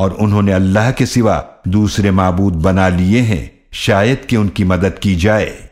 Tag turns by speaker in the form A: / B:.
A: और उन्होंने अल्लाह के सिवा दूसरे मबूद बना लिए हैं, शायद कि उनकी मदद की जाए।